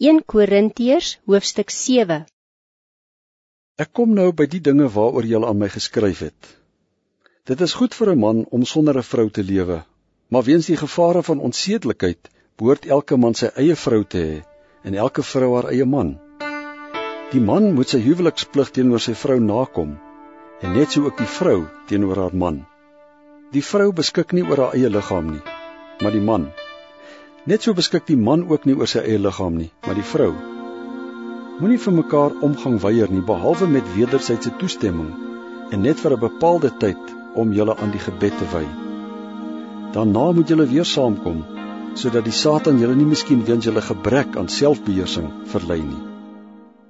1 Korintiërs hoofstuk 7 Ek kom nou by die dinge waaroor jy aan my geskryf het. Dit is goed vir 'n man om sonder 'n vrou te lewe, maar weens die gevare van onsedelikheid behoort elke man sy eie vrou te hê en elke vrou haar eie man. Die man moet sy huweliksplig teenoor sy vrou nakom en net so ook die vrou teenoor haar man. Die vrou beskik nie oor haar eie liggaam nie, maar die man Net so beskik die man ook nie oor sy eie liggaam nie, maar die vrou. Moenie vir mekaar omgang weier nie behalwe met wederwysige toestemming en net vir 'n bepaalde tyd om julle aan die gebed te wy. Daarna moet julle weer saamkom sodat die Satan julle nie miskien weens julle gebrek aan selfbeheersing verlei nie.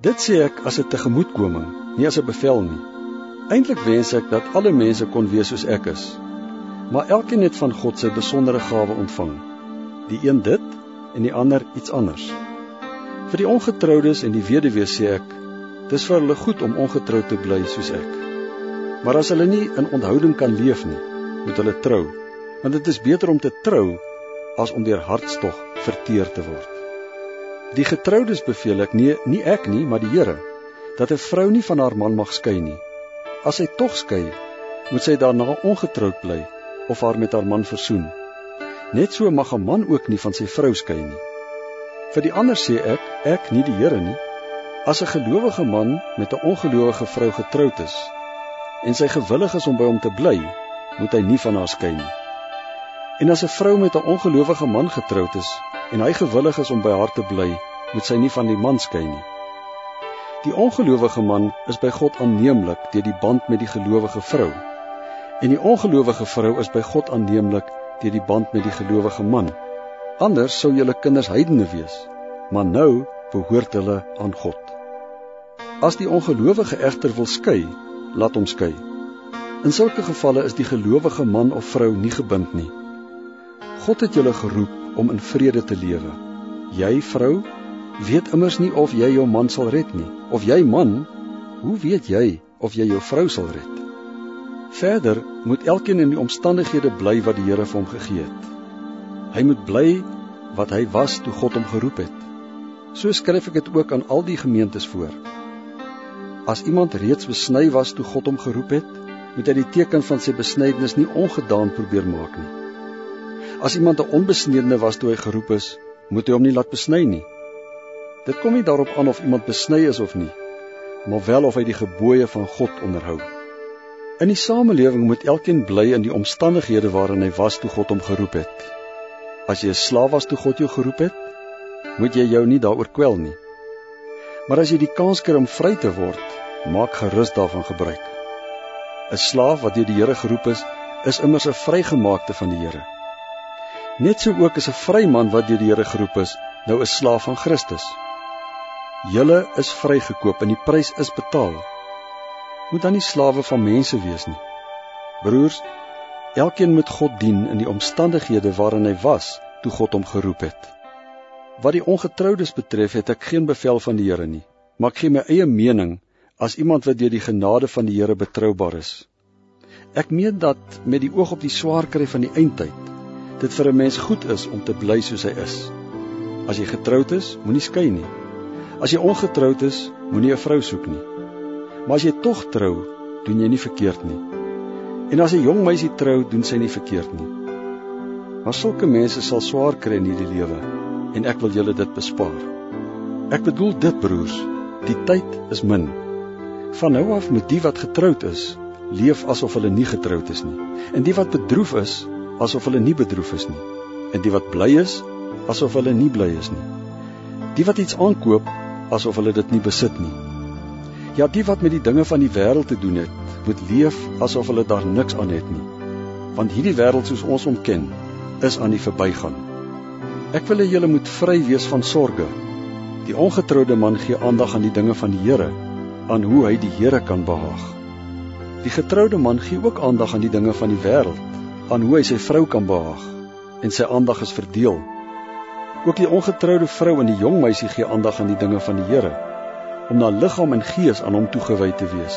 Dit sê ek as 'n tegemoetkoming, nie as 'n bevel nie. Eintlik wens ek dat alle mense kon wees soos ek is. Maar elkeen het van God sy besondere gawe ontvang die een dit en die ander iets anders. Vir die ongetroudes en die weduwees sê ek, dis vir hulle goed om ongetrou te bly soos ek. Maar as hulle nie in onthouding kan leef nie, moet hulle trou, want dit is beter om te trou as om deur hartstog verteer te word. Die getroudes beveel ek nie nie ek nie, maar die Here dat 'n vrou nie van haar man mag skei nie. As sy tog skei, moet sy daarna ongetroud bly of haar met haar man versoen. Net so mag 'n man ook nie van sy vrou skei nie. Vir die ander sê ek, ek nie die Here nie. As 'n gelowige man met 'n ongelowige vrou getroud is en sy gewillig is om by hom te bly, moet hy nie van haar skei nie. En as 'n vrou met 'n ongelowige man getroud is en hy gewillig is om by haar te bly, moet sy nie van die man skei nie. Die ongelowige man is by God aanneemlik deur die band met die gelowige vrou. En die ongelowige vrou is by God aanneemlik deur die band met die gelowige man. Anders sou julle kinders heidene wees, maar nou behoort hulle aan God. As die ongelowige egter wil skei, laat hom skei. In sulke gevalle is die gelowige man of vrou nie gebind nie. God het julle geroep om in vrede te lewe. Jy vrou, weet immers nie of jy jou man sal red nie, of jy man, hoe weet jy of jy jou vrou sal red? Verder moet elkeen in die omstandighede bly wat die Here vir hom gegee het. Hy moet bly wat hy was toe God hom geroep het. So skryf ek dit ook aan al die gemeentes voor. As iemand reeds besny was toe God hom geroep het, moet hy die teken van sy besnydenis nie ongedaan probeer maak nie. As iemand 'n onbesnedene was toe hy geroep is, moet hy hom nie laat besny nie. Dit kom nie daarop aan of iemand besny is of nie, maar wel of hy die gebooie van God onderhou. In die samelewing moet elkeen bly in die omstandighede waarin hy was toe God hom geroep het. As jy 'n slaaf was toe God jou geroep het, moet jy jou nie daaroor kwel nie. Maar as jy die kans kry om vry te word, maak gerus daarvan gebruik. 'n Slaaf wat deur die Here geroep is, is immers 'n vrygemaakte van die Here. Net so ook is 'n vryman wat deur die Here geroep is, nou 'n slaaf van Christus. Julle is vrygekoop en die prys is betaal moet dan nie slawe van mense wees nie. Broers, elkeen moet God dien in die omstandighede waarin hy was toe God hom geroep het. Wat die ongetroudes betref, het ek geen bevel van die Here nie, maar ek gee my eie mening as iemand wat deur die genade van die Here betroubaar is. Ek meen dat met die oog op die swaar kry van die eindtyd, dit vir 'n mens goed is om te bly soos hy is. As jy getroud is, moenie skei nie. As jy ongetroud is, moenie 'n vrou soek nie. Maar as jy tog trou, doen jy nie verkeerd nie. En as 'n jong meisie trou, doen sy nie verkeerd nie. Maar sulke mense sal swaar kry in hierdie lewe en ek wil julle dit bespaar. Ek bedoel dit broers, die tyd is min. Van nou af moet die wat getroud is, leef asof hulle nie getroud is nie. En die wat bedroef is, asof hulle nie bedroef is nie. En die wat bly is, asof hulle nie bly is nie. Die wat iets aankoop, asof hulle dit nie besit nie. Ja, die wat met die dinge van die wêreld te doen het, moet leef asof hulle daar niks aan het nie. Want hierdie wêreld soos ons hom ken, is aan die verbygaan. Ek wil hê julle moet vry wees van sorge. Die ongetroude man gee aandag aan die dinge van die Here, aan hoe hy die Here kan behaag. Die getroude man gee ook aandag aan die dinge van die wêreld, aan hoe hy sy vrou kan behaag, en sy aandag is verdeel. Ook die ongetroude vrou en die jong meisie gee aandag aan die dinge van die Here om na liggaam en gees aan hom toegewy te wees.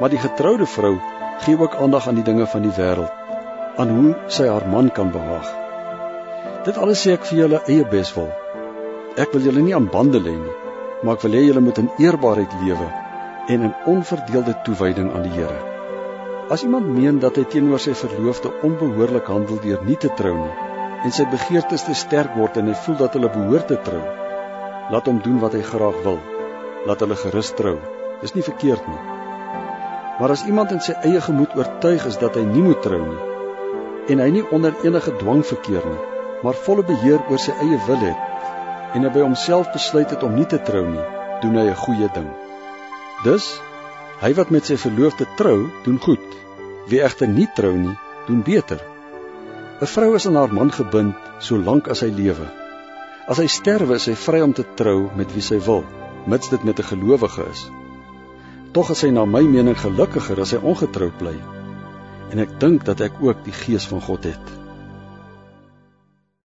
Maar die getroude vrou gee ook aandag aan die dinge van die wêreld, aan hoe sy haar man kan behaag. Dit alles sê ek vir julle eie beswil. Ek wil julle nie aan bande lê nie, maar ek wil hê julle moet in eerbaarheid lewe en in onverdeelde toewyding aan die Here. As iemand meen dat hy teenoor sy verloofde onbehoorlik handel deur nie te trou nie en sy begeertes te sterk word en hy voel dat hulle behoort te trou, laat hom doen wat hy graag wil. Laat hulle gerus trou. Dis nie verkeerd nie. Maar as iemand in sy eie gemoed oortuig is dat hy nie moet trou nie en hy nie onder enige dwang verkeer nie, maar volle beheer oor sy eie wil het en hy by homself besluit het om nie te trou nie, doen hy 'n goeie ding. Dus hy wat met sy verloofde trou, doen goed. Wie egter nie trou nie, doen beter. 'n Vrou is aan haar man gebind solank as hy lewe. As hy sterwe, is hy vry om te trou met wie sy wil, mits dit met 'n gelowige is. Tog is hy na my mening gelukkiger as hy ongetroud bly. En ek dink dat ek ook die gees van God het.